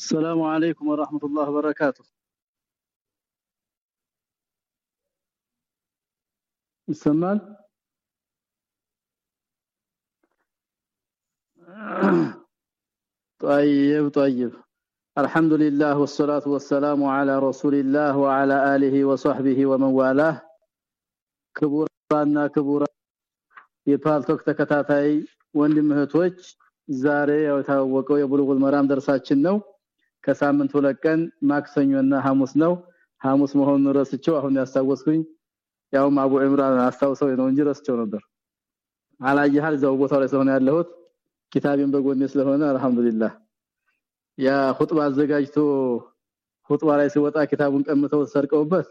السلام عليكم ورحمة الله وبركاته يسمال طيب طيب الحمد لله والصلاة والسلام على رسول الله وعلى آله وصحبه ومن والاه كبرانا كبرا የፓልቶክ ተከታታይ ወንድም እህቶች ዛሬ ያው የታወቀው የቡሉጉል መራም ደርሳችን ነው ከሳምንት ሁለት ቀን ማክሰኞና ሐሙስ ነው። ሐሙስ መሆኑን ረስቸው አሁን ያስታወስኩኝ ያው አቡ ኢምራን አስታውሰው ነው እንጂ ረስቸው ነበር። አላየሃል? ዘው ቦታው ላይ ስለሆነ ያለሁት ኪታቤን በጎኔ ስለሆነ አልহামዱሊላህ ያ ኹጥባ አዘጋጅቶ ኹጥባ ላይ ሲወጣ ኪታቡን ቀምተው ሰርቀውበት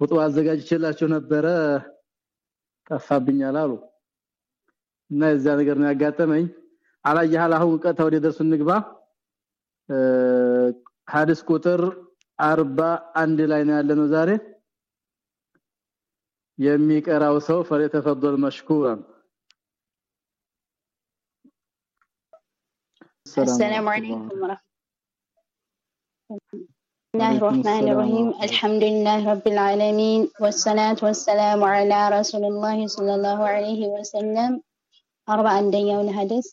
ኹጥባ አዘጋጅቼላችሁ ነበረ? ጠፋብኛል አሉ። እና እዛ ነገር ነው ያጋጠመኝ። አላየሃል? አሁን ቀጥታ ወደ ደርሱ እንግባ ሐዲስ ቁጥር 41 ላይ ነው ያለነው ዛሬ። የሚቀራው ሰው ፈለተፈضل مشكورا السلام عليكم ورحمه الله الرحمن الرحيم الحمد لله رب العالمين والصلاه والسلام على رسول الله صلى الله عليه وسلم أربعة ديون هدس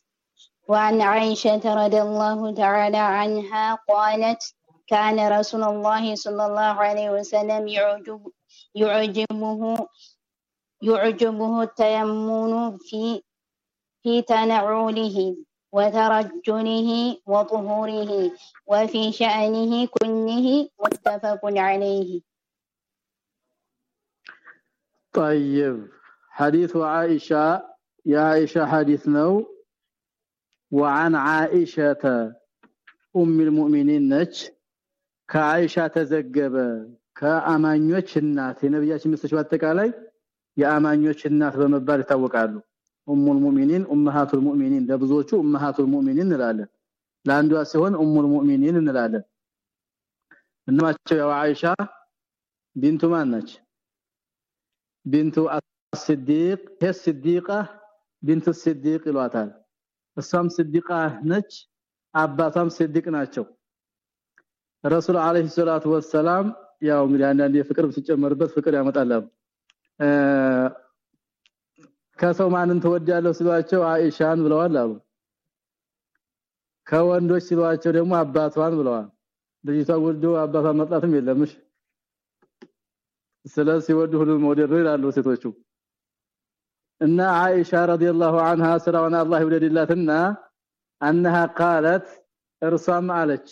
وعن عائشة رضي الله تعالى عنها قالت كان رسول الله صلى الله عليه وسلم يعجب يعجبه يعجبه التيمن في في تنعله وترجله وطهوره وفي شأنه كله متفق عليه. طيب حديث عائشة يا عائشة حديث نو. وعن عائشة أم المؤمنين ነች ከአይሻ ተዘገበ ከአማኞች እናት የነብያችን ሚስቶች በአጠቃላይ የአማኞች እናት በመባል ይታወቃሉ ኡሙል ሙእሚኒን ኡማሃቱል ሙእሚኒን ለብዙዎቹ ኡማሃቱል ሙእሚኒን እንላለን ለአንዷ ሲሆን ኡሙል ሙእሚኒን እንላለን እናቸው ያው አይሻ ቢንቱ ማን ነች ቢንቱ አስዲቅ የስዲቃ ቢንቱ ስዲቅ ይሏታል እሷም ስዲቃ ነች አባቷም ስዲቅ ናቸው። ረሱል አለይሂ ሰላቱ ወሰላም ያው እንግዲህ አንዳንድ የፍቅር ሲጨመርበት ፍቅር ያመጣል። ከሰው ማንን ተወዳለው ሲሏቸው አይሻን ብለዋል አሉ። ከወንዶች ሲሏቸው ደግሞ አባቷን ብለዋል። ልጅቷ ወልዶ አባቷን መጣትም የለምሽ ስለዚህ ወዱ ሁሉ ሞዴል ይላሉ ሴቶቹ እና አይሻ ረዲየላሁ عنها ስራውን አላህ ይወደድላትና انها قالت ارسم አለች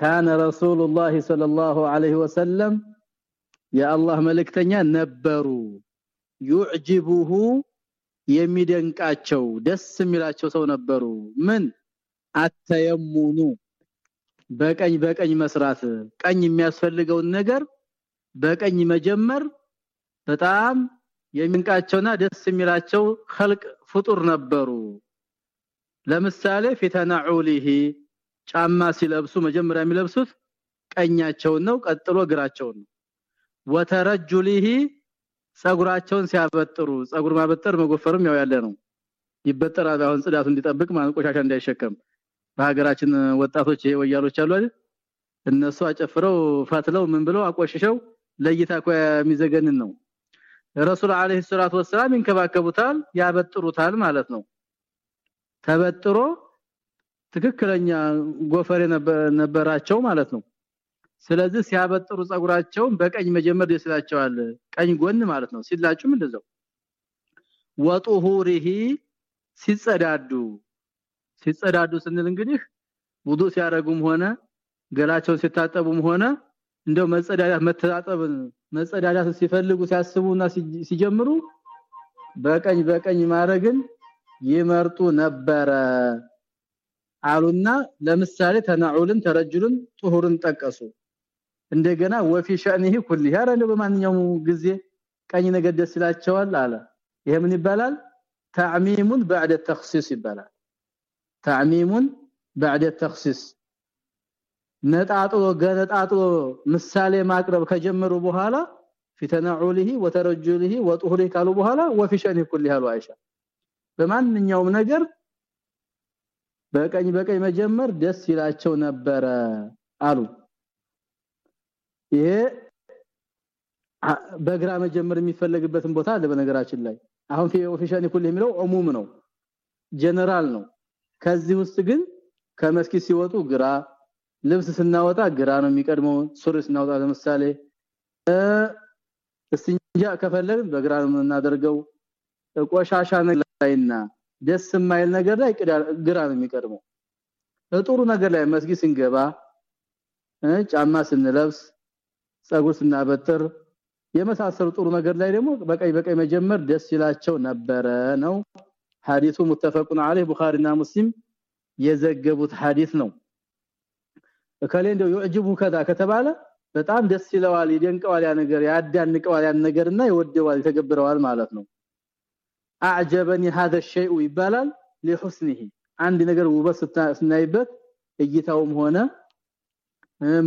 كان رسول الله صلى الله عليه وسلم يا الله መልእክተኛ ነበሩ يعجبه የሚደንቃቸው ደስ የሚላቸው ሰው ነበሩ ምን አተየሙኑ በቀኝ በቀኝ መስራት ቀኝ የሚያስፈልገውን ነገር በቀኝ መጀመር በጣም የሚንቃቸውና ደስ የሚላቸው خلق ፍጡር ነበሩ ለምሳሌ ፊተናዑሊሂ ጫማ ሲለብሱ መጀመሪያ የሚለብሱት ቀኛቸውን ነው ቀጥሎ ግራቸውን ነው ወተረጁሊሂ ጸጉራቸውን ሲያበጥሩ ጸጉር ማበጠር መጎፈርም ያው ያለ ነው ይበጠራል አሁን ጽዳቱ እንዲጠብቅ ማን ቆሻሻ እንዳይሸከም በሀገራችን ወጣቶች ይሄ ወያሎች አሉ አይደል እነሱ አጨፍረው ፈትለው ምን ብለው አቆሽሸው ለይታ እኮ የሚዘገንን ነው ረሱል አለይሂ ሰላቱ ወሰለም ይንከባከቡታል ያበጥሩታል ማለት ነው። ተበጥሮ ትክክለኛ ጎፈሬ ነበራቸው ማለት ነው። ስለዚህ ሲያበጥሩ ጸጉራቸውን በቀኝ መጀመር ይስላቸዋል ቀኝ ጎን ማለት ነው። ሲላጩም እንደዛው። ወጡሁሪሂ ሲጸዳዱ። ሲጸዳዱ ስንል እንግዲህ ውዱ ሲያረጉም ሆነ ገላቸውን ሲታጠቡም ሆነ እንደው መጸዳዳት መተጣጠብን መጸዳዳት ሲፈልጉ ሲያስቡና ሲጀምሩ በቀኝ በቀኝ ማረግን ይመርጡ ነበረ አሉና ለምሳሌ ተናዑልን ተረጅሉን ጡሁርን ጠቀሱ እንደገና ወፊ ሸእኒሂ ኩሊ ያረ ነው በማንኛውም ጊዜ ቀኝ ነገር ደስ ይላቸዋል አለ ይሄ ምን ይባላል ተዕሚሙን بعد التخصيص ይባላል ተዕሚሙን بعد التخصيص ነጣጥሎ ገነጣጥሎ ምሳሌ ማቅረብ ከጀመሩ በኋላ ፊተናዑሊሂ ወተረጁሊሂ ወጡሁሪሂ ካሉ በኋላ ወፊ ሸእኒሂ ኩሊ ያሉ አይሻ። በማንኛውም ነገር በቀኝ በቀኝ መጀመር ደስ ይላቸው ነበረ አሉ። ይሄ በግራ መጀመር የሚፈለግበትን ቦታ አለ በነገራችን ላይ። አሁን officially كل የሚለው عموم ነው ጀነራል ነው። ከዚህ ውስጥ ግን ከመስጊድ ሲወጡ ግራ ልብስ ስናወጣ ግራ ነው የሚቀድመው ሱሪ ስናወጣ ለምሳሌ እስንጃ ከፈለግን በግራ ነው የምናደርገው። ቆሻሻ ነገር ላይና ደስ የማይል ነገር ላይ ግራ ነው የሚቀድመው። ጥሩ ነገር ላይ መስጊድ ስንገባ ጫማ ስንለብስ ጸጉር ስናበጥር የመሳሰሉ ጥሩ ነገር ላይ ደግሞ በቀይ በቀይ መጀመር ደስ ይላቸው ነበረ ነው። ሐዲሱ ሙተፈቁን ዐለይሂ ቡኻሪና ሙስሊም የዘገቡት ሐዲስ ነው ከሌ እንደው ይዕጅቡ ከዛ ከተባለ በጣም ደስ ይለዋል ይደንቀዋል ያ ነገር ያዳንቀዋል ያ ነገርና ይወደዋል ተገብረዋል ማለት ነው። አዕጀበኒ ሀዘ الشيء ይባላል لحسنه አንድ ነገር ውበት ስናይበት እይታውም ሆነ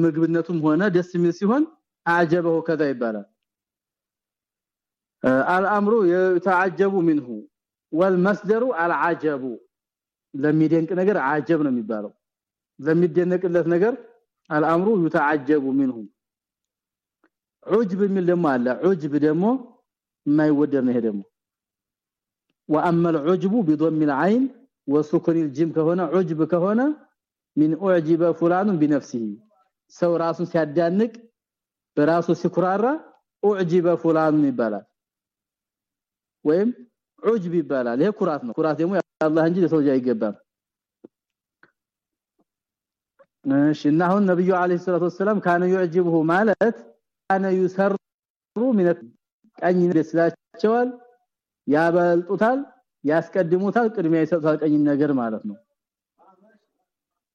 ምግብነቱም ሆነ ደስ የሚል ሲሆን አጀበው ከዛ ይባላል። الامر يتعجب منه والمصدر العجب ለሚደንቅ ነገር አጀብ ነው የሚባለው። ለሚደነቅለት ነገር الامر يتعجب منه عجب የሚል ደግሞ አለ عجب ደግሞ የማይወደድ ነው ይሄ ደግሞ واما العجب بضم العين وسكن الجيم ከሆነ عجب ከሆነ من اعجب فلان بنفسه ሰው ራሱን ሲያዳንቅ በራሱ ሲኩራራ اعجب فلان ይባላል ወይም ዑጅብ ይባላል ይሄ ኩራት ነው ኩራት ደግሞ አላህ እንጂ ለሰው አይገባም ماشي እና አሁን ነብዩ አለይሂ ሰላቱ ወሰለም ካነ يعجبه ማለት ካነ يسرሩ من ቀኝ ደስላቸዋል ያበልጡታል ያስቀድሙታል ቅድሚያ ይሰጡታል ቀኝ ነገር ማለት ነው።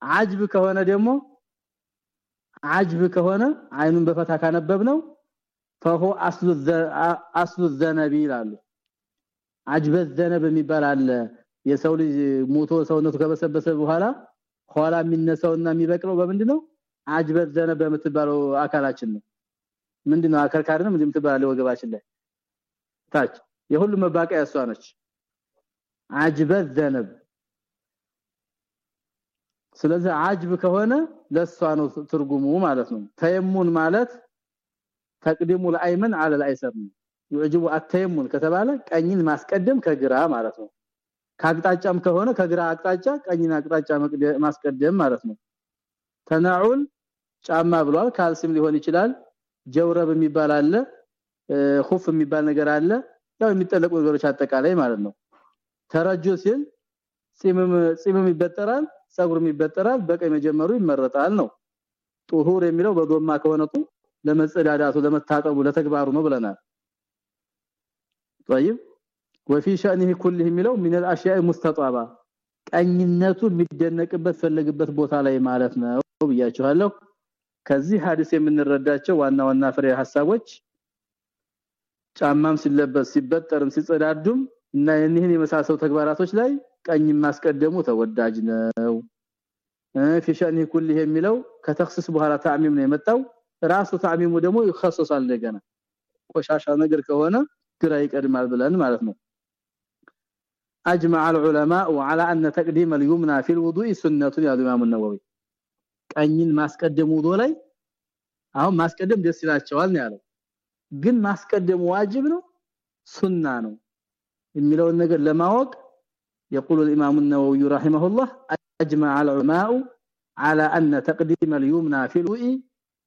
አጅብ ከሆነ ደግሞ አጅብ ከሆነ አይኑን በፈታ ካነበብ ነው فهو اصل اصل ይላሉ። አጅበ الذنب የሚባል አለ። የሰው ልጅ ሞቶ ሰውነቱ ከበሰበሰ በኋላ ኋላ የሚነሳውና የሚበቅለው በምንድነው አጅበ ዘነብ በምትባለው አካላችን ነው ምንድነው አከርካሪ ነው ምንድነው የምትባለው ወገባችን ላይ ታች የሁሉ መባቂያ ያሷ ነች አጅበ ዘነብ ስለዚህ አጅብ ከሆነ ለሷ ነው ትርጉሙ ማለት ነው ተየሙን ማለት ተቅዲሙ ለአይመን አለ ለአይሰር ነው يعجب التيمم ከተባለ ቀኝን ማስቀደም ከግራ ማለት ነው ከአቅጣጫም ከሆነ ከግራ አቅጣጫ ቀኝን አቅጣጫ ማስቀደም ማለት ነው ተናዑል ጫማ ብሏል ካልሲም ሊሆን ይችላል ጀውረብ የሚባል አለ ኹፍ የሚባል ነገር አለ ያው የሚጠለቁ ነገሮች አጠቃላይ ማለት ነው ተረጁ ሲል ጺምም ጺምም ይበጠራል ጸጉርም ይበጠራል በቀኝ መጀመሩ ይመረጣል ነው ጡሁር የሚለው በዶማ ከሆነቱ ለመጸዳዳቱ ለመታጠቡ ለተግባሩ ነው ብለናል طيب وفي شأنه كله የሚለው من الاشياء المستطابه ቀኝነቱ የሚደነቅበት ፈለግበት ቦታ ላይ ማለት ነው ብያችኋለሁ። ከዚህ ሐዲስ የምንረዳቸው ዋና ዋና ፍሬ ሐሳቦች ጫማም ሲለበስ ሲበጠርም ሲጸዳዱም እና እነዚህን የመሳሰሉ ተግባራቶች ላይ ቀኝ ማስቀደሙ ተወዳጅ ነው። ፊሻኒ ኩል የሚለው ከተخصص በኋላ ታዕሚም ነው የመጣው። ራሱ ታዕሚሙ ደግሞ ይخصص እንደገና። ቆሻሻ ነገር ከሆነ ግራ ይቀድማል ብለን ማለት ነው። اجمع العلماء على ان تقديم اليمنى في الوضوء سنه يا امام النووي ቀኝን ማስቀደም ውዶ ላይ አሁን ማስቀደም ደስ ይላቸዋል ነው ያለው ግን ማስቀደም ዋጅብ ነው ሱና ነው የሚለውን ነገር ለማወቅ يقول الامام النووي رحمه الله اجمع العلماء على ان تقديم اليمنى في الوضوء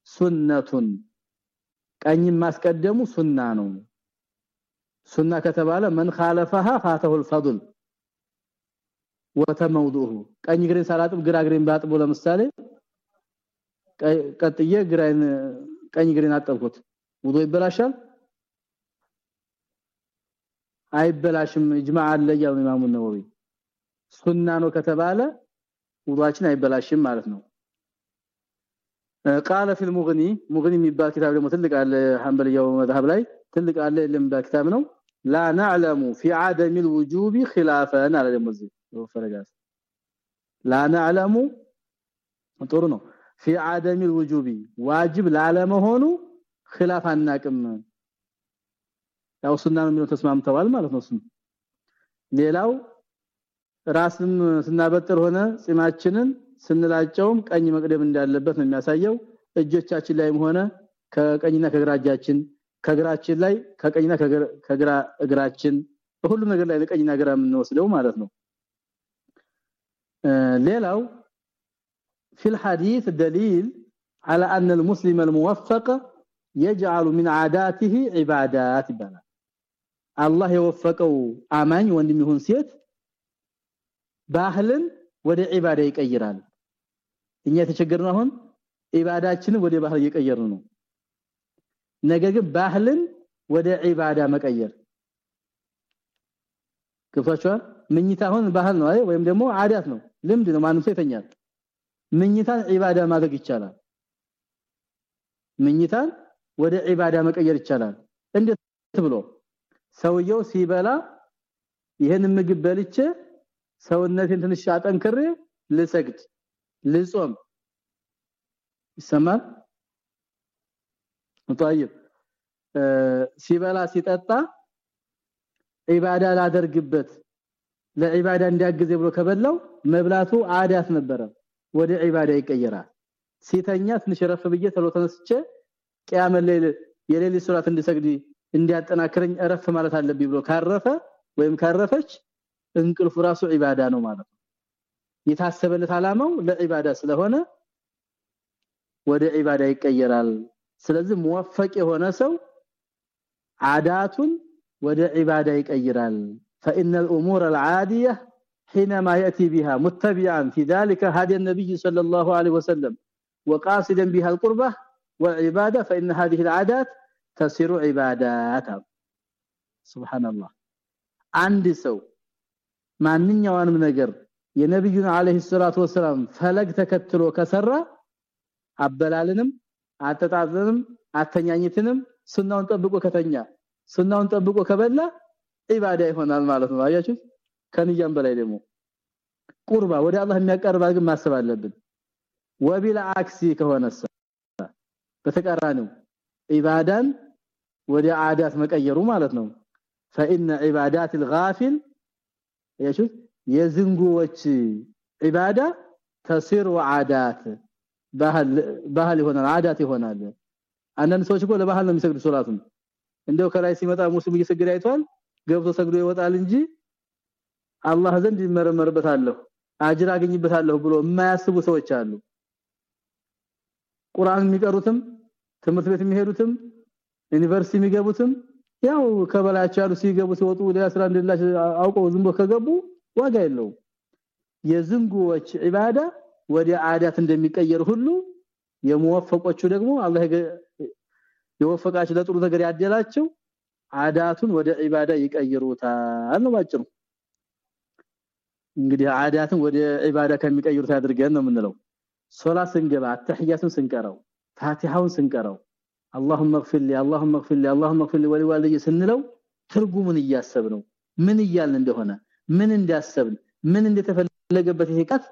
سنه ቀኝን ማስቀደሙ ሱና ነው ሱና ከተባለ መን خالفها فاته الفضل ወተመውዱሁ ቀኝ ግሬን ሳላጥብ ግራ ግሬን ባጥቦ ለምሳሌ ቀጥዬ ግራይን ቀኝ ግሬን አጠብኩት። ውዶ ይበላሻል? አይበላሽም። ኢጅማዕ አለ ያው ኢማሙ ነወዊ። ሱና ነው ከተባለ ውዷችን አይበላሽም ማለት ነው። قال في المغني مغني የሚባል كتاب ደግሞ ትልቅ አለ ሐንበልያው መذهب ላይ ትልቅ አለ ለምባ كتاب ነው። لا نعلم في عدم الوجوب خلافا على المزي فرغاس لا نعلم ጥሩ ነው في عدم الوجوب واجب ላለመሆኑ خلاف አናቅም ያው ሱና ነው የሚለው ተስማምተዋል ማለት ነው ሱን ሌላው ራስም ስናበጥር ሆነ ጺማችንን ስንላጨውም ቀኝ መቅደም እንዳለበት ነው የሚያሳየው እጆቻችን ላይም ሆነ ከቀኝና ከግራ እጃችን ከግራችን ላይ ከቀኝና ከግራ እግራችን በሁሉም ነገር ላይ ለቀኝና ግራ የምንወስደው ማለት ነው ሌላው في الحديث دليل على أن المسلم الموفق يجعل من عاداته عبادات ይባላል አላህ የወፈቀው አማኝ ወንድም ይሁን ሴት ባህልን ወደ ዒባዳ ይቀይራል እኛ የተቸገርነው አሁን ዒባዳችንን ወደ ባህል እየቀየርን ነው ነገር ግን ባህልን ወደ ዒባዳ መቀየር። ገብቷችኋል? ምኝታ አሁን ባህል ነው። ወይም ደግሞ አዳት ነው። ልምድ ነው። ማንም ሰው ምኝታን ዒባዳ ማድረግ ይቻላል። ምኝታን ወደ ዒባዳ መቀየር ይቻላል። እንዴት ብሎ ሰውየው ሲበላ ይሄን ምግብ በልቼ ሰውነቴን ትንሽ አጠንክሬ ልሰግድ ልጾም። ይሰማል طيب ሲበላ ሲጠጣ ዒባዳ ላደርግበት ለዒባዳ እንዲያግዝ ብሎ ከበላው መብላቱ አዳት ነበረ ወደ ዒባዳ ይቀየራል ሲተኛ ትንሽ ረፍ ብዬ ተሎ ተነስቼ ቂያመ ሌል የሌሊት ሶላት እንድሰግድ እንዲያጠናክረኝ እረፍ ማለት አለብኝ ብሎ ካረፈ ወይም ካረፈች እንቅልፉ ራሱ ዒባዳ ነው ማለት ነው የታሰበለት አላማው ለዒባዳ ስለሆነ ወደ ዒባዳ ይቀየራል ስለዚህ ሙወፈቅ የሆነ ሰው አዳቱን ወደ ዒባዳ ይቀይራል فإن الأمور العادية حينما يأتي بها متبعا في ذلك هدي النبي صلى الله عليه وسلم وقاصدا بها القربة والعبادة فإن هذه العادات تصير عبادات سبحان الله عند سو ማንኛውንም ነገር የነብዩን አለይሂ ሰላቱ ወሰለም ፈለግ ተከትሎ ከሰራ አበላልንም አጠጣጥንም አተኛኝትንም ሱናውን ጠብቆ ከተኛ ሱናውን ጠብቆ ከበላ ኢባዳ ይሆናል ማለት ነው አያችሁ ከንያም በላይ ደግሞ ቁርባ ወደ አላህ የሚያቀርባ ግን ማሰብ አለብን ወቢላ አክሲ ከሆነስ በተቃራኒው ኢባዳን ወደ አዳት መቀየሩ ማለት ነው فإن عبادات الغافل ያሹት የዝንጉዎች ኢባዳ ተሲር ወዓዳት ባህል ባህል ይሆናል አዳት ይሆናል። አንዳንድ ሰዎች እኮ ለባህል ነው የሚሰግዱ ሶላቱን። እንደው ከላይ ሲመጣ ሙስሊም እየሰገደ አይቷል? ገብቶ ሰግዶ ይወጣል እንጂ አላህ ዘንድ ይመረመርበታለሁ አጅር አገኝበታለሁ ብሎ የማያስቡ ሰዎች አሉ። ቁርአን የሚቀሩትም ትምህርት ቤት የሚሄዱትም ዩኒቨርሲቲ የሚገቡትም ያው ከበላቸው ያሉ ሲገቡ ሲወጡ ለስራ እንደላሽ አውቀው ዝም ከገቡ ዋጋ የለው የዝንጉዎች ኢባዳ ወደ አዳት እንደሚቀየር ሁሉ የሙወፈቆቹ ደግሞ አላህ የወፈቃቸው ለጥሩ ነገር ያደላቸው አዳቱን ወደ ኢባዳ ይቀይሩታል ነው ባጭሩ እንግዲህ አዳትን ወደ ኢባዳ ከሚቀይሩት አድርገን ነው የምንለው ሶላት ስንገባ አተህያቱን ስንቀራው ፋቲሃውን ስንቀራው اللهم اغفر لي اللهم اغفر لي اللهم اغفر لي ولوالدي ስንለው ትርጉሙን እያሰብነው ምን እያልን እንደሆነ ምን እንዲያሰብን ምን እንደተፈለገበት ይሄ ቃት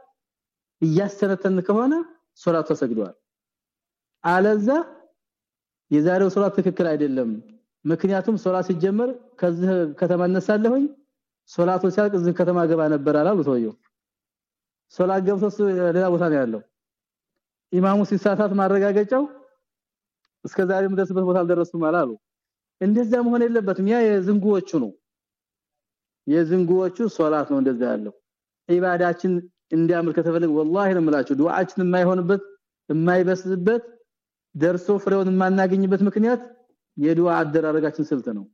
እያሰረተን ከሆነ ሶላት ተሰግዷል። አለዛ የዛሬው ሶላት ትክክል አይደለም። ምክንያቱም ሶላት ሲጀመር ከዚህ ከተማ እነሳለሁኝ ሶላቱ ሲያልቅ እዚህ ከተማ ገባ ነበር አላሉ ሰውየው። ሶላት ገብቶ ሌላ ቦታ ነው ያለው። ኢማሙ ሲሳሳት ማረጋገጫው እስከዛሬ ምደርስበት ቦታ አልደረሱም አላሉ። እንደዛ መሆን የለበትም። ያ የዝንጉዎቹ ነው። የዝንጉዎቹ ሶላት ነው እንደዛ ያለው። ኢባዳችን እንዲያምር ከተፈለገ ወላሂ ነው የምላችሁ። ዱዓችን የማይሆንበት የማይበስበት ደርሶ ፍሬውን የማናገኝበት ምክንያት የዱዓ አደራረጋችን ስልት ነው።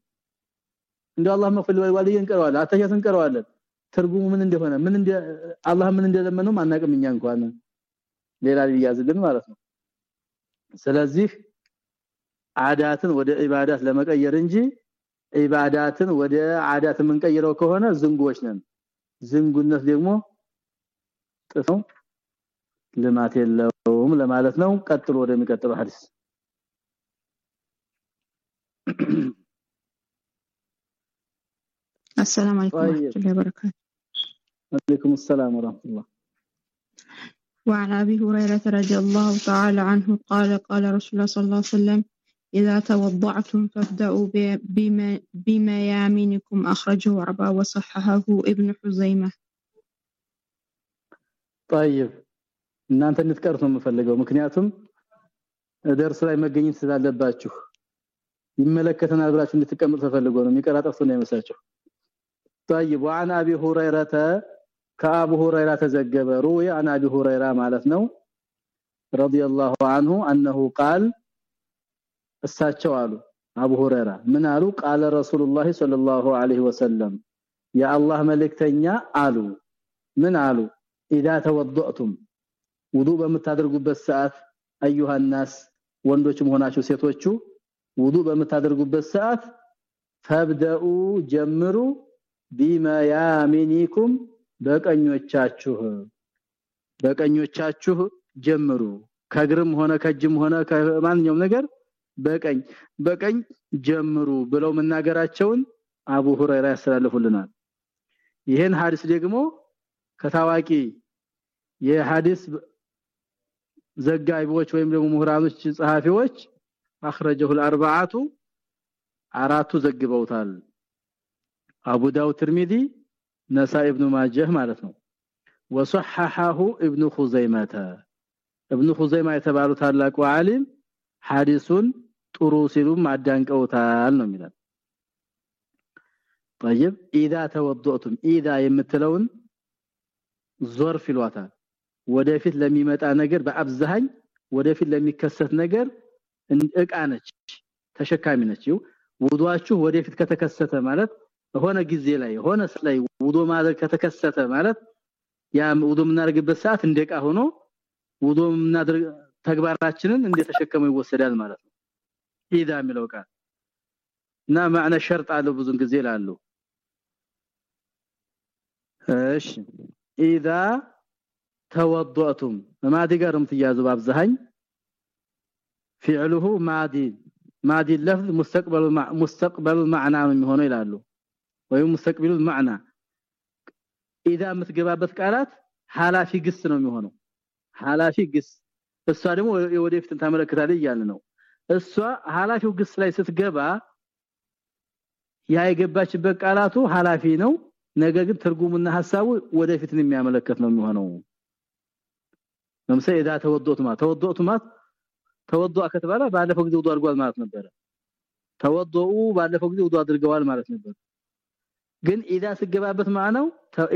እንደው አላህ መፍል ወልዋልይ እንቀረዋለን አተያት እንቀረዋለን። ትርጉሙ ምን እንደሆነ ምን እንደ አላህ ምን እንደለመነው ማናቀም እንኳን። ሌላ ሊያዝልን ማለት ነው። ስለዚህ አዳትን ወደ ኢባዳት ለመቀየር እንጂ ኢባዳትን ወደ አዳት የምንቀይረው ከሆነ ዝንጉዎች ነን። ዝንጉነት ደግሞ ጥፈው ልማት የለውም ለማለት ነው ቀጥሎ ወደሚቀጥለው ሐዲስ السلام عليكم ورحمة الله وبركاته وعليكم السلام ورحمة الله وعن أبي هريرة رضي الله تعالى عنه قال قال رسول الله صلى الله عليه وسلم إذا توضعتم فابدأوا بميامنكم أخرجه أربعة وصححه ابن حزيمة طيب እናንተ እንድትቀሩት ነው የምፈልገው ምክንያቱም ደርስ ላይ መገኘት ስላለባችሁ ይመለከተናል ብላችሁ እንድትቀምጡ ተፈልጎ ነው የሚቀራጠፉ ነው የመሳቸው طيب وعن ابي هريره كابو هريره تزجب روي عن ابي هريره ማለት ነው رضي الله عنه انه قال እሳቸው አሉ አቡ ሁረይራ ምን አሉ ቃለ ረሱላህ ሰለላሁ ዐለይሂ ወሰለም የአላህ መልእክተኛ አሉ ምን አሉ اذا توضأتم ውዱ በምታደርጉበት ሰዓት ايها الناس ወንዶችም ሆናችሁ ሴቶቹ ውዱ በምታደርጉበት ሰዓት فابدؤ ጀምሩ ቢመያሚኒኩም በቀኞቻችሁ በቀኞቻችሁ ጀምሩ። ከግርም ሆነ ከጅም ሆነ ከማንኛውም ነገር በቀኝ በቀኝ ጀምሩ ብለው መናገራቸውን አቡ ሁረይራ ያስተላልፉልናል። ይሄን ሐዲስ ደግሞ ከታዋቂ የሐዲስ ዘጋቢዎች ወይም ደግሞ ምሁራኖች ጸሐፊዎች አخرجه الاربعه አራቱ ዘግበውታል። አቡ ዳውድ ትርሚዚ ነሳ ኢብኑ ማጀህ ማለት ነው። ወሰሐሐሁ ኢብኑ ኹዘይማተ ኢብኑ ኹዘይማ የተባሉ ታላቁ ዓሊም ሐዲሱን ጥሩ ሲሉም አዳንቀውታል ነው የሚለው። طيب اذا توضؤتم اذا የምትለውን ዞርፍ ይሏታል ወደፊት ለሚመጣ ነገር በአብዛኝ ወደፊት ለሚከሰት ነገር እቃ ነች ተሸካሚ ነች። ውዱአችሁ ወደፊት ከተከሰተ ማለት ሆነ ጊዜ ላይ ሆነ ላይ ውዱ ማድረግ ከተከሰተ ማለት ያ ውዱ የምናደርግበት ሰዓት እንደቃ ሆኖ ውዱ የምናደርግ ተግባራችንን እንደተሸከመው ይወሰዳል ማለት ነው። ኢዳ የሚለው ቃል እና ማዕነ ሸርጥ አለው ብዙን ጊዜ ላሉ እሺ። ኢዳ ተወضأتم ማዲ ጋርም ትያዙ በአብዛኝ فعله ማዲ ማዲ ለፍዝ مستقبل مستقبل معنى ነው የሚሆነው ይላሉ። ወይም مستقبل المعنى اذا የምትገባበት ቃላት ሐላፊ ግስ ነው የሚሆነው። ሐላፊ ግስ። እሷ ደግሞ ወደፊት ታመለክታለች እያለ ነው። እሷ ሐላፊው ግስ ላይ ስትገባ ያ የገባችበት ቃላቱ ሐላፊ ነው። ነገር ግን ትርጉሙና ሐሳቡ ወደፊት የሚያመለክት ነው የሚሆነው። ለምሳሌ اذا ተወዶት ማለት ተወዶት ማለት ተወዶአ ከተባለ ባለፈው ጊዜ ውዱ አድርጓል ማለት ነበር ተወዶኡ ባለፈው ጊዜ ውዱ አድርገዋል ማለት ነበር ግን اذا ስገባበት ማዕናው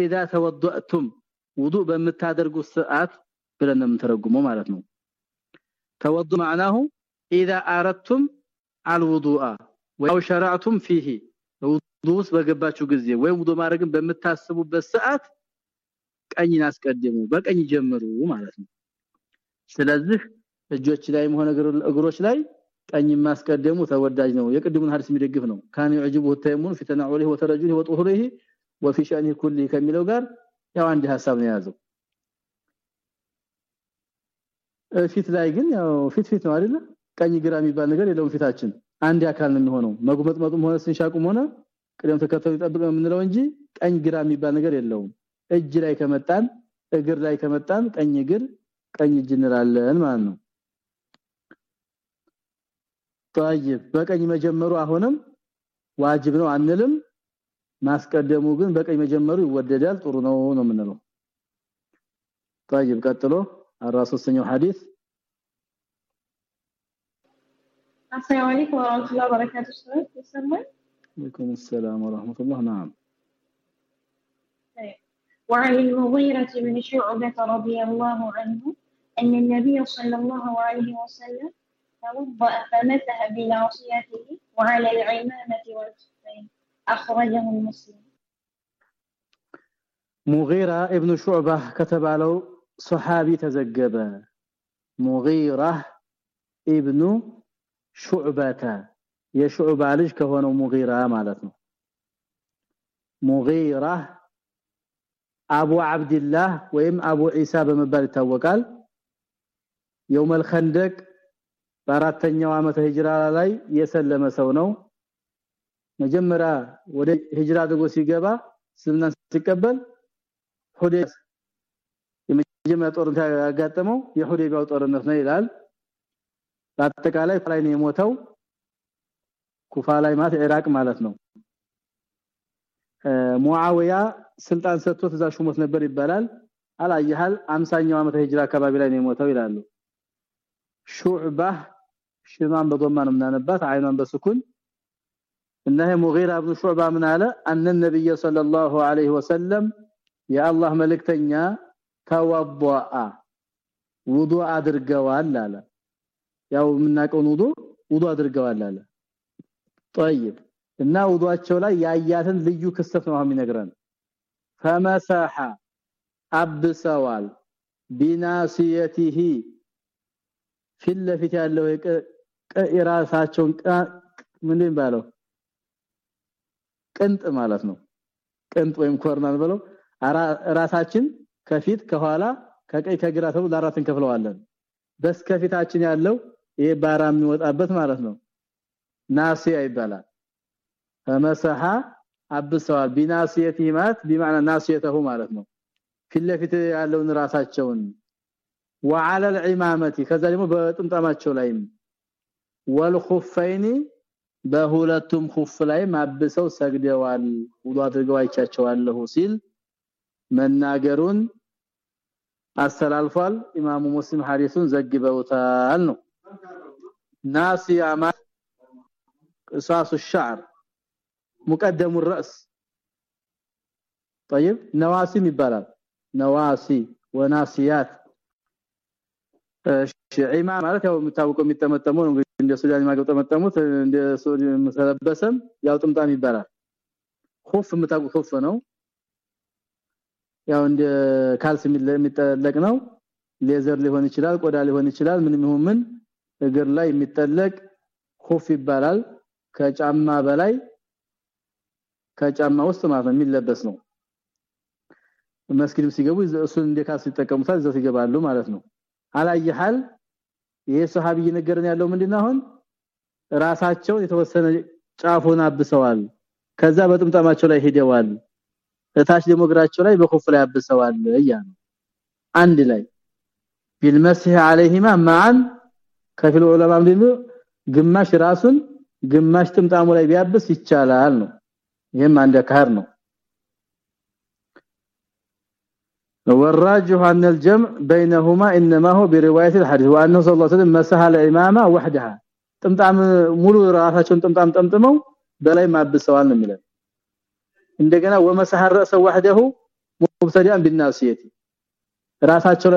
اذا ተወዶአቱም ውዱ በምታደርጉ ሰዓት ብለን የምንተረጉመው ማለት ነው ተወዱ معناه اذا اردتم الوضوء او شرعتم فيه ውዱስ በገባችሁ ጊዜ ወይ ውዱ ማድረግን በምታስቡበት ሰዓት ቀኝን አስቀድሙ በቀኝ ጀምሩ ማለት ነው ስለዚህ እጆች ላይም ሆነ እግሮች ላይ ቀኝ ማስቀደሙ ተወዳጅ ነው የቅድሙን ሐዲስ የሚደግፍ ነው ካን يعجبه التيمم في تناوله وترجله وطهوره وفي شأنه كله ከሚለው ጋር ያው አንድ ሐሳብ ነው የያዘው ፊት ላይ ግን ያው ፊት ፊት ነው አይደለ ቀኝ ግራ የሚባል ነገር የለውም ፊታችን አንድ አካል ነው የሚሆነው መጉመጥመጡም ሆነ ስንሻቁም ሆነ ቅደም ተከተሉ ይጠብቅ ነው የምንለው እንጂ ቀኝ ግራ የሚባል ነገር የለውም እጅ ላይ ከመጣን እግር ላይ ከመጣን ቀኝ እግር ቀኝ እጅ እንላለን ማለት ነው طيب በቀኝ መጀመሩ አሁንም ዋጅብ ነው አንልም ማስቀደሙ ግን በቀኝ መጀመሩ ይወደዳል ጥሩ ነው ነው የምንለው طيب ቀጥሎ 43ኛው ሐዲስ السلام عليكم ورحمة الله وبركاته أستاذ يسمى عليكم السلام ورحمة الله نعم وعن المغيرة بن شعبة رضي الله عنه أن النبي صلى الله عليه وسلم توضأ فمسح بناصيته وعلى العمامة والخفين. أخرجه المسلم مغيرة ابن شعبة كتب على صحابي تزجب. مغيرة ابن شعبة. يا شعبة ليش كهونه مغيرة مالتنا؟ مغيرة أبو عبد الله وإم أبو عيسى بمبال توكال የውመል ኸንደቅ በአራተኛው ዓመተ ሂጅራ ላይ የሰለመ ሰው ነው። መጀመሪያ ወደ ሂጅራ አድርጎ ሲገባ ስልምና ሲቀበል ሁዴ የመጀመሪያ ጦርነት ያጋጠመው የሁዴቢያው ጦርነት ነው ይላል። በአጠቃላይ ላይ ነው የሞተው። ኩፋ ላይ ማለት ኢራቅ ማለት ነው። ሙአዊያ ስልጣን ሰጥቶት እዛ ሹመት ነበር ይባላል። አላየሃል? 50ኛው ዓመተ ሂጅራ አካባቢ ላይ ነው የሞተው ይላሉ ሹዕባህ ሽማን በዶማን ምናነባት አይኗን በስኩን እና ሙጊራ ኢብኑ ሹዕባ ምን አለ አን ነብይ ሰለላሁ ዐለይሂ ወሰለም የአላህ መልእክተኛ ተወዷአ ውዱ አድርገዋል አለ ያው የምናቀውን ውዱ ውዱ አድርገዋል አለ طيب. እና ውዱአቸው ላይ ያያትን ልዩ ክስተት ነው የሚነግረን فمسح አብሰዋል ቢናሲየቲሂ ፊት ለፊት ያለው የራሳቸውን ምንድን ባለው ቅንጥ ማለት ነው ቅንጥ ወይም ኮርናል ብለው ራሳችን ከፊት ከኋላ ከቀኝ ከግራ ተብሎ ለአራት እንከፍለዋለን በስ ከፊታችን ያለው ይሄ ባራ የሚወጣበት ማለት ነው ናሲያ ይባላል ፈመሰሐ አብሰዋል ቢናሲየቲሂ ማለት بمعنى ናሲየተሁ ማለት ነው ፊት ለፊት ያለውን ራሳቸውን وعلى العمامه ከዛ ደግሞ በጥምጣማቸው ላይም والخفين በሁለቱም ኹፍ ላይ ማብሰው ሰግደዋል ውዱ አድርገው አይቻቸዋለሁ ሲል መናገሩን አስተላልፏል ኢማሙ ሙስሊም ሐዲሱን ዘግበውታል ነው ናሲያ قصاص الشعر مقدم الراس طيب نواسم ይባላል ነዋሲ ወናሲያት ሺዒማ ማለት ያው የምታውቀው የሚጠመጠመው ነው። እንደ ሱዳን ማገው ጠመጠሙት እንደ ሱዲ መሰለበሰም ያው ጥምጣም ይባላል። ኹፍ የምታውቁ ኹፍ ነው። ያው እንደ ካልስ የሚጠለቅ ነው። leather ሊሆን ይችላል ቆዳ ሊሆን ይችላል ምንም ይሁን ምን እግር ላይ የሚጠለቅ خف ይባላል። ከጫማ በላይ ከጫማ ውስጥ ማለት ነው የሚለበስ ነው። መስጊድም ሲገቡ እሱን እንደ ካልስ ይጠቀሙታል እዛው ይገባሉ ማለት ነው አላየሃል ይሄ ሱሐቢ እየነገረን ያለው ምንድነው አሁን ራሳቸው የተወሰነ ጫፉን አብሰዋል ከዛ በጥምጣማቸው ላይ ሄደዋል እታች ደግሞ እግራቸው ላይ በኹፍ ላይ አብሰዋል እያሉ አንድ ላይ ቢልመስህ عليهما معا ከፊል ዑለማም ደግሞ ግማሽ ራሱን ግማሽ ጥምጣሙ ላይ ቢያብስ ይቻላል ነው ይሄም አንድ አካር ነው والراجح ان الجمع بينهما انما هو بروايه الحديث وانه صلى الله عليه وسلم مسح الامامه وحدها ጥምጣም ሙሉ ራሳቸውን ጥምጣም ጠምጥመው በላይ ማብሰዋል ነው የሚለው እንደገና ወመሰሐ الراس وحده مبتدئا بالناسيه ራሳቸው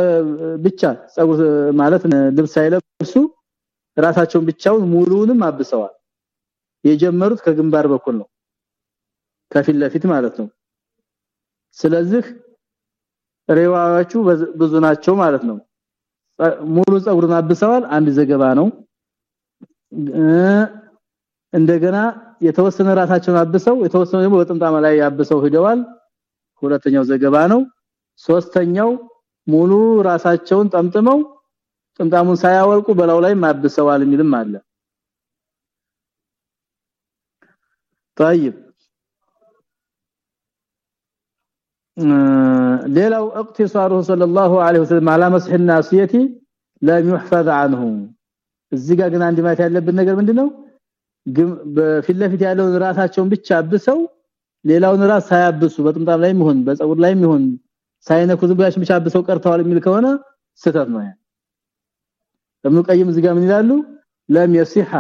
ብቻ ጸጉር ማለት ልብስ አይለብሱ ራሳቸውን ብቻውን ሙሉንም አብሰዋል የጀመሩት ከግንባር በኩል ነው ከፊት ለፊት ማለት ነው ስለዚህ ሪዋዮቹ ብዙ ናቸው ማለት ነው ሙሉ ጸጉርን አብሰዋል አንድ ዘገባ ነው እንደገና የተወሰነ ራሳቸውን አብሰው የተወሰነ ደግሞ በጥምጣማ ላይ ያብሰው ሄደዋል ሁለተኛው ዘገባ ነው ሶስተኛው ሙሉ ራሳቸውን ጠምጥመው ጥምጣሙን ሳያወልቁ በላው ላይ ማብሰዋል የሚልም አለ طيب ሌላው اقتصاره صلى الله عليه وسلم على مسح الناسيه لم يحفظ عنه እዚህ ጋር ግን አንድ ማለት ያለብን ነገር ምንድነው በፊት ለፊት ያለውን ራሳቸውን ብቻ አብሰው ሌላውን ራስ ሳያብሱ በጥምጣም ላይም ይሁን በፀጉር ላይም ይሁን ሳይነኩ ዝም ብቻ አብሰው ቀርተዋል የሚል ከሆነ ስህተት ነው ያ ابن قيم እዚህ ጋር ምን ይላሉ لم يصح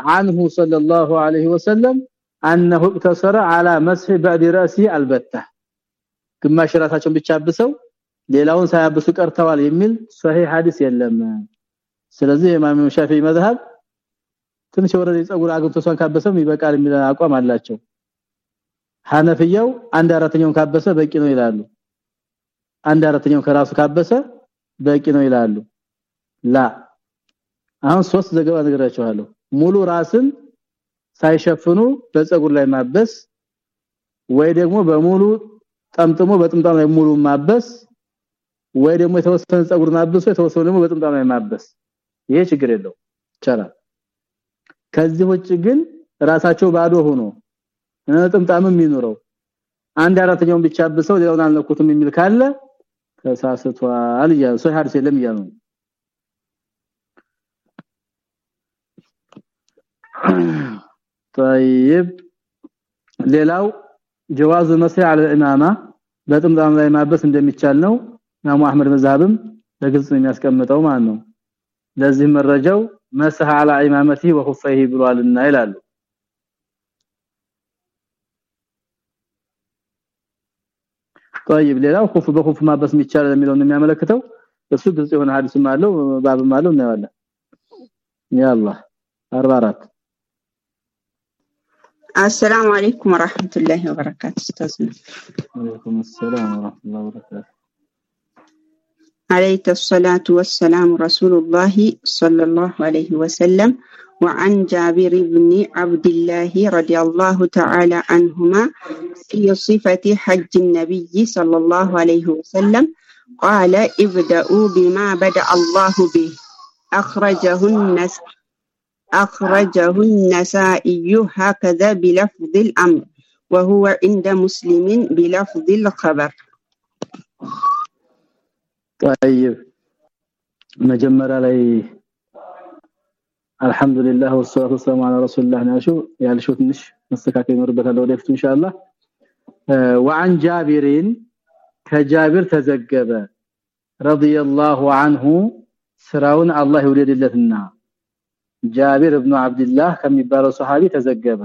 عنه صلى الله عليه وسلم انه اقتصر على مسح بعد راسه البته ግማሽ ራሳቸውን ብቻ አብሰው ሌላውን ሳያብሱ ቀርተዋል የሚል ሶሂህ ሐዲስ የለም። ስለዚህ ኢማም ሻፊዒ መዝሐብ ትንሽ ወረደ ጸጉር አግብቶ ሷን ካበሰም ይበቃል የሚል አቋም አላቸው። ሐነፊያው አንድ አራተኛውን ካበሰ በቂ ነው ይላሉ። አንድ አራተኛውን ከራሱ ካበሰ በቂ ነው ይላሉ። ላ አሁን ሶስት ዘገባ ነገራቸዋለሁ ሙሉ ራስን ሳይሸፍኑ በጸጉር ላይ ማበስ ወይ ደግሞ በሙሉ ጠምጥሞ በጥምጣም ላይ ሙሉ ማበስ ወይ ደግሞ የተወሰነ ጸጉርን አብሶ የተወሰነ ደግሞ በጥምጣም ላይ ማበስ ይሄ ችግር የለው ይቻላል ከዚህ ውጭ ግን ራሳቸው ባዶ ሆኖ ጥምጣምም ይኑረው አንድ አራተኛውን ብቻ አብሰው ሌላውን አልነኩትም የሚል ካለ ተሳስቷል ይላል ሶሂህ ሐዲስ የለም ይላል طيب ሌላው ጀዋዝ መስህ على الامامه በጥምጣም ላይ ማበስ እንደሚቻል ነው ኢማሙ አህመድ መዝሐብም በግልጽ ነው የሚያስቀምጠው ማለት ነው ለዚህ መረጃው መስሐ على ኢማመቲ ወኹፈይሂ ብሏልና ይላሉ طيب ሌላው ኹፍ በኹፍ ማበስ የሚቻል የሚለው ነው የሚያመለክተው እሱ ግልጽ የሆነ ሐዲስም አለው ባብም አለው እናያለን ያ አላህ 44 السلام عليكم ورحمة الله وبركاته أستاذنا وعليكم السلام ورحمة الله وبركاته. عليك الصلاة والسلام رسول الله صلى الله عليه وسلم وعن جابر بن عبد الله رضي الله تعالى عنهما في صفة حج النبي صلى الله عليه وسلم قال ابدأوا بما بدأ الله به أخرجه النس أخرجهن النسائي هكذا بلفظ الأمر وهو عند مسلم بلفظ الخبر. طيب. نجمر علي الحمد لله والصلاة والسلام على رسول الله. نعم، ناشو يعني شو تنش؟ نستكاكي نربطها لو إن شاء الله. آه، وعن جابر كجابر تزقب رضي الله عنه سراون الله يريد الله النار ጃቢር ኢብኑ አብዱላህ ከሚባለው ሱሐቢ ተዘገበ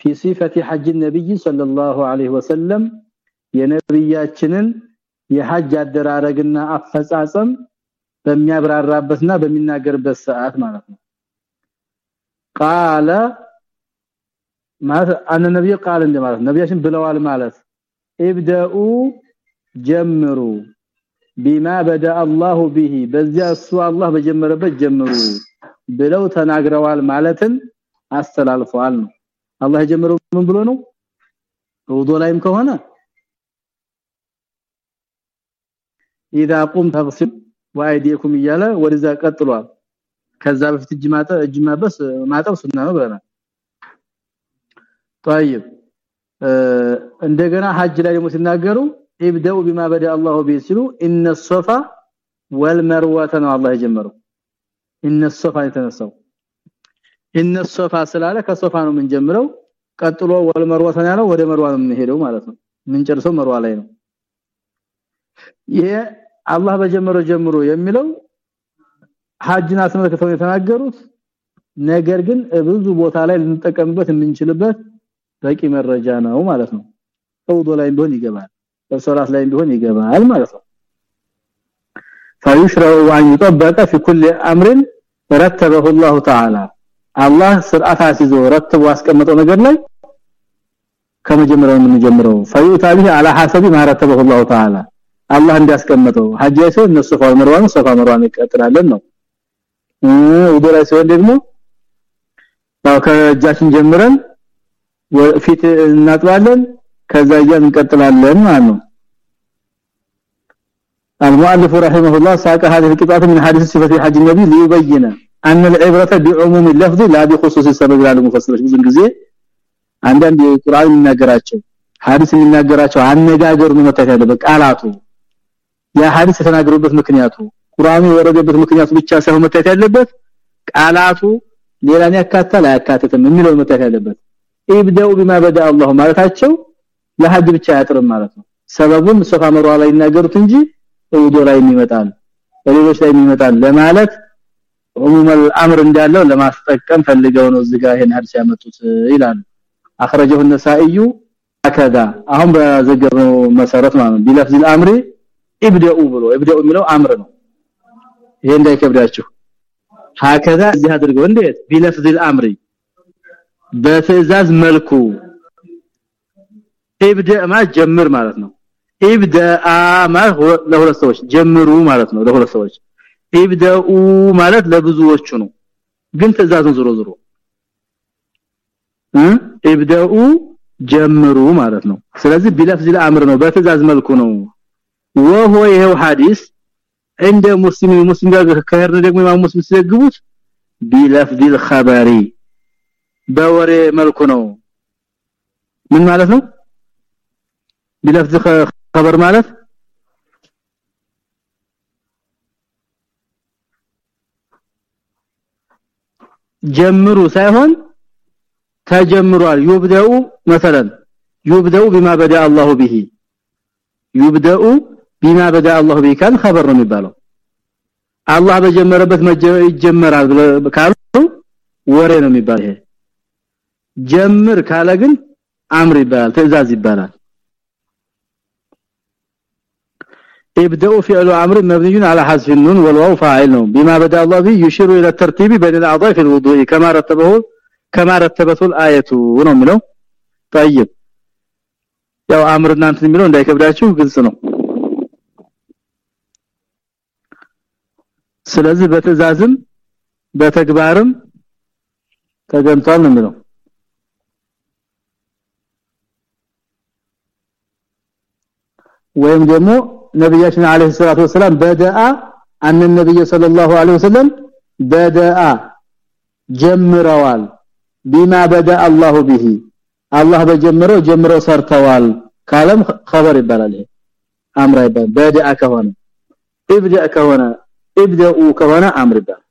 في صفه حج النبي صلى الله عليه وسلم የነብያችንን የሐጅ አደራረግና አፈጻጸም በሚያብራራበትና በሚናገርበት ሰዓት ማለት ነው ቃለ ማለት አነ ነብይ ቃል እንደማለት ነብያችን ብለዋል ማለት ኢብደኡ ጀምሩ ቢማ በዳ አላሁ ቢሂ በዚያ እሱ አላህ በጀመረበት ጀምሩ ብለው ተናግረዋል ማለትን አስተላልፈዋል ነው አላህ የጀመረው ምን ብሎ ነው ውዶ ላይም ከሆነ اذا قمت تغسل وايديكم እያለ ወደዛ ቀጥሏል ከዛ በፊት እጅ ማጠብ እጅ ማበስ ማጠብ ሱና ነው ብለናል طيب እንደገና ሐጅ ላይ ደግሞ ሲናገሩ ይብደው بما بدا الله به ሲሉ ان الصفا والمروه ነው አላህ የጀመረው እነሶፋ የተነሳው። እነሶፋ ስላለ ከሶፋ ነው የምንጀምረው። ቀጥሎ ወል መርዋ ወደ መርዋ ነው የምንሄደው ማለት ነው። የምንጨርሰው መርዋ ላይ ነው። ይሄ አላህ በጀመረው ጀምሮ የሚለው ሐጅን አስመልክተው የተናገሩት። ነገር ግን ብዙ ቦታ ላይ ልንጠቀምበት የምንችልበት በቂ መረጃ ነው ማለት ነው። ሰውዶ ላይ ቢሆን ይገባል በሶላት ላይ ቢሆን ይገባል ማለት ነው። فيشرع ان يطبق في كل امر رتبه الله تعالى አላህ ስርዓት አስይዞ ረትቦ አስቀምጠው ነገር ላይ ከመጀመሪያው የምንጀምረው ፈዩታ ቢሂ አላ ሐሰቢ ማ ረተበሁ الله تعالى አላህ እንዲያስቀምጠው ሐጅ ሰው እነሱ ሷል መርዋን ሶፋ መርዋን ይቀጥላለን ነው ውዶ ላይ ሲሆን ደግሞ ያው ከእጃችን ጀምረን ፊት እናጥባለን ከዛ እያን እንቀጥላለን ማለት ነው المؤلف رحمه الله ساق هذه القطعه من حديث صفه حج النبي ليبين ان العبره بعموم اللفظ لا بخصوص السبب لا المفسرش ብዙ ጊዜ አንዳንድ የቁርአን የሚናገራቸው ሐዲስ የሚናገራቸው አነጋገሩ ነው መታየት ያለበት ቃላቱ ያ ሐዲስ የተናገሩበት ምክንያቱ ቁርአኑ የወረደበት ምክንያቱ ብቻ ሳይሆን መታየት ያለበት ቃላቱ ሌላን ያካታል አያካትትም የሚለው መታየት ያለበት ኢብደው بما بدا الله ማለታቸው ለሐጅ ብቻ አያጥርም ማለት ነው ሰበቡም ሶፋ መርዋ ላይ ይናገሩት እንጂ ሰውዶ ላይ የሚመጣል በሌሎች ላይ የሚመጣል ለማለት عموم الامر እንዳለው ለማስጠቀም ፈልገው ነው እዚህ ይሄን ሐዲስ ያመጡት ይላል اخرجه النسائي هكذا አሁን በዘገበው መሰረት ማለት ነው። ቢለፍዝ الامر ابدأوا ብሎ ابدأوا የሚለው አምር ነው። ይሄ እንዳይከብዳችሁ። هكذا እዚህ አድርገው እንዴት? ቢለፍዝ الامر በትዕዛዝ መልኩ ابدأ ማለት ጀምር ማለት ነው። ابدأ ማ ለሁለት ሰዎች ጀምሩ ማለት ነው ለሁለት ሰዎች ابدؤوا ማለት ለብዙዎቹ ነው ግን ትዕዛዙን ዝሮ ዝሮ ابدؤوا ጀምሩ ማለት ነው ስለዚህ ቢለፍዝ الامر ነው በትዕዛዝ መልኩ ነው وهو ይሄው ሐዲስ እንደ ሙስሊም ሙስሊም ጋር ከሄድን ደግሞ ኢማም ሙስሊም ሲዘግቡት ቢለፍዝ الخبر በወሬ መልኩ ነው ምን ማለት ነው ቢለፍዝ خبر ማለት ጀምሩ ሳይሆን ተጀምሯል ይብደኡ مثلا يبدأ بما بدأ الله به يبدأ ቢማ በዳ አላህ ቢካን خبر ነው የሚባለው አላህ በጀመረበት ይጀመራል ካሉ ወሬ ነው የሚባል ይሄ ጀምር ካለ ግን አምር ይባላል ትእዛዝ ይባላል ابداوا فعل امر مبني على حذف النون والواو فاعل نون بما بدا الله به يشير الى الترتيب بين الاعضاء في الوضوء كما رتبه كما رتبته الايه ነው የሚለው طيب ያው አምርና እንትን የሚለው እንዳይከብዳችሁ ግልጽ ነው ስለዚህ በትእዛዝም በተግባርም ተገንቷል ነው የሚለው ወይም ደግሞ ነብያችን አለይሂ ሰላቱ ወሰለም በደአ አን ነብይ ሰለላሁ ዐለይሂ ወሰለም በደአ ጀምረዋል ቢማ በዳ አላሁ ቢሂ አላህ በጀመረው ጀምረው ሰርተዋል ካለም خبر ይባላል ይሄ አምራ ይባላል በደአ ከሆነ ابدا ከሆነ ابداوا ከሆነ አምር ይባላል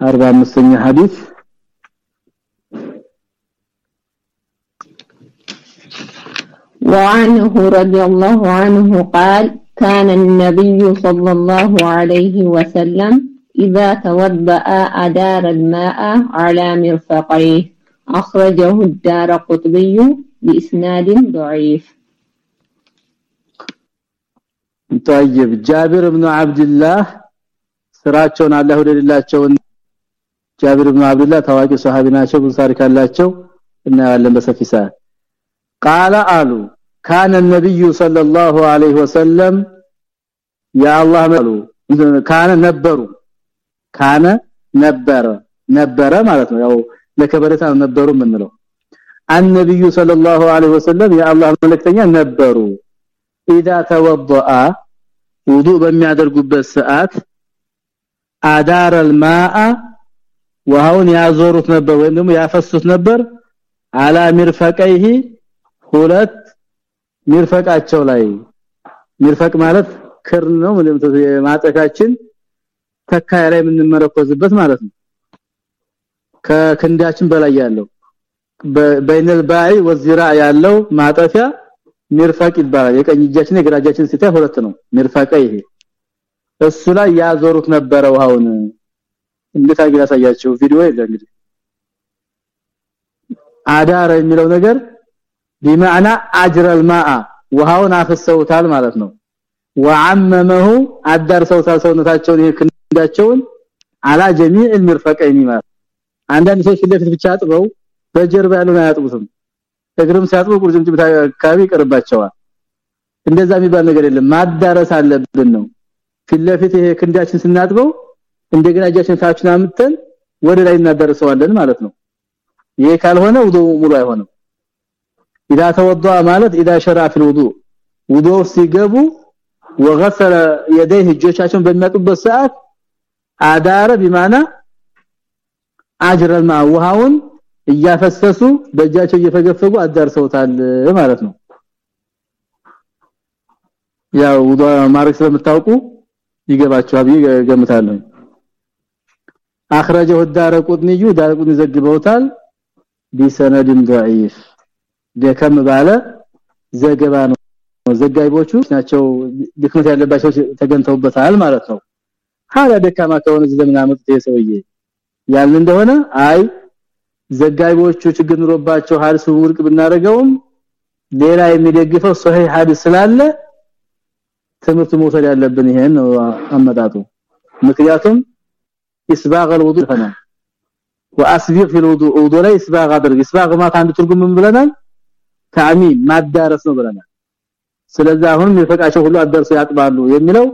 45ኛ ሐዲስ وعنه رضي الله عنه قال كان النبي صلى الله عليه وسلم إذا توضأ أدار الماء على مرفقيه أخرجه الدار قطبي بإسناد ضعيف طيب جابر بن عبد الله ስራቸውን አላህ ወደላቸውን ጃብር ኢብኑ አብዱላህ ታዋቂ ሱሐቢ ናቸው ብዙ ታሪክ አላቸው እናያለን በሰፊ ሰዓት قال አሉ كان النبي صلى الله عليه وسلم يا الله መሉ ካነ ነበሩ ካነ ነበረ ነበረ ማለት ነው ያው ለከበረታ ነበሩ ምንለው النبي صلى الله عليه وسلم يا الله መልእክተኛ ነበሩ اذا توضأ ውዱእ በሚያደርጉበት ሰዓት አዳር الماء ውሃውን ያዞሩት ነበር ወይም ደግሞ ያፈሱት ነበር አላ ሚርፈቀይሂ ሁለት ሚርፈቃቸው ላይ ሚርፈቅ ማለት ክር ነው ምንም ማጠካችን ተካያ ላይ የምንመረኮዝበት ማለት ነው። ከክንዳችን በላይ ያለው በይነል ባይ ወዚራ ያለው ማጠፊያ ሚርፈቅ ይባላል። የቀኝ እጃችን የግራ እጃችን ሲታይ ሁለት ነው። ሚርፈቀ ይሄ እሱ ላይ ያዞሩት ነበረ ውሃውን። እንዴት አግራ ቪዲዮ የለ እንግዲህ። አዳረ የሚለው ነገር بمعنى اجر الماء ውሃውን አፈሰውታል ማለት ነው وعممه አዳርሰውታል ሰውነታቸውን ይክንዳቸውን على جميع المرفقين ማለት አንዳንድ ሰዎች ለፊት ብቻ አጥበው በጀርባ ያለውን አያጥቡትም እግርም ሲያጥቡ ቁርጭምጭሚት አካባቢ ይቀርባቸዋል እንደዛ የሚባል ነገር የለም ማዳረስ አለብን ነው ፊት ለፊት ይሄ ክንዳችን ስናጥበው እንደገና እጃችን ታችን አምጥተን ወደ ላይ እናደርሰዋለን ማለት ነው ይሄ ካልሆነ ውዱእ ሙሉ አይሆንም اذا توضا ማለት اذا شرع في الوضوء ውዱእ ሲገቡ وغسل يديه እጆቻቸውን በሚያጡበት ሰዓት አዳረ بمعنى አጅረ الماء ውሃውን እያፈሰሱ በእጃቸው እየፈገፈጉ አዳርሰውታል ማለት ነው ያው ውዱእ ማድረግ ስለምታውቁ ይገባቸዋል ብዬ ገምታለሁ اخرجه الدارقطني دارقطني ዘግበውታል بسند ضعيف ደከም ባለ ዘገባ ነው ዘጋቢዎቹ ናቸው ድክመት ያለባቸው ተገንተውበታል ማለት ነው ሐላ ደካማ ከሆነ ዘመን አመጣ የሰውዬ ያልን እንደሆነ አይ ዘጋቢዎቹ ችግር ኑሮባቸው ሐዲሱ ውድቅ ብናረገውም ሌላ የሚደግፈው ሶሂህ ሐዲስ ስላለ ትምህርት መውሰድ ያለብን ይሄን ነው አመጣጡ ምክንያቱም ኢስባግ الوضوء ፈና واسبغ في الوضوء وضوء ላይ ኢስባግ አድርግ ኢስባግ ማለት አንድ ትርጉም ምን ብለናል ታሚም ማዳረስ ነው ብለናል ስለዚህ አሁን የሚፈቃቸው ሁሉ አደርሰው ያጥባሉ የሚለው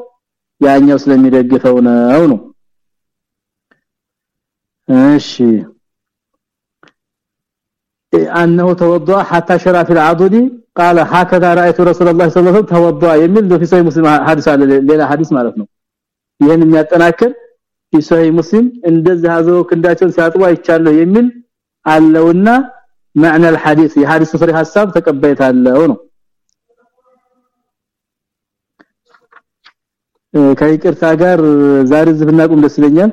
ያኛው ስለሚደግፈው ነው ነው እሺ انه توضا حتى شرع في العضد قال هكذا رايت رسول الله صلى الله عليه وسلم توضا የሚል في صحيح مسلم حديث አለ ሌላ ሐዲስ ማለት ነው ይሄን የሚያጠናክር في صحيح مسلم እንደዚህ አዘው ክንዳቸውን ሲያጥቡ አይቻለሁ የሚል አለውና معنى الحديث የሐዲሱ ፍሬ ሐሳብ ተቀባይታለው ነው ከይቅርታ ጋር ዛሬ ዝብናቁም ደስ ይለኛል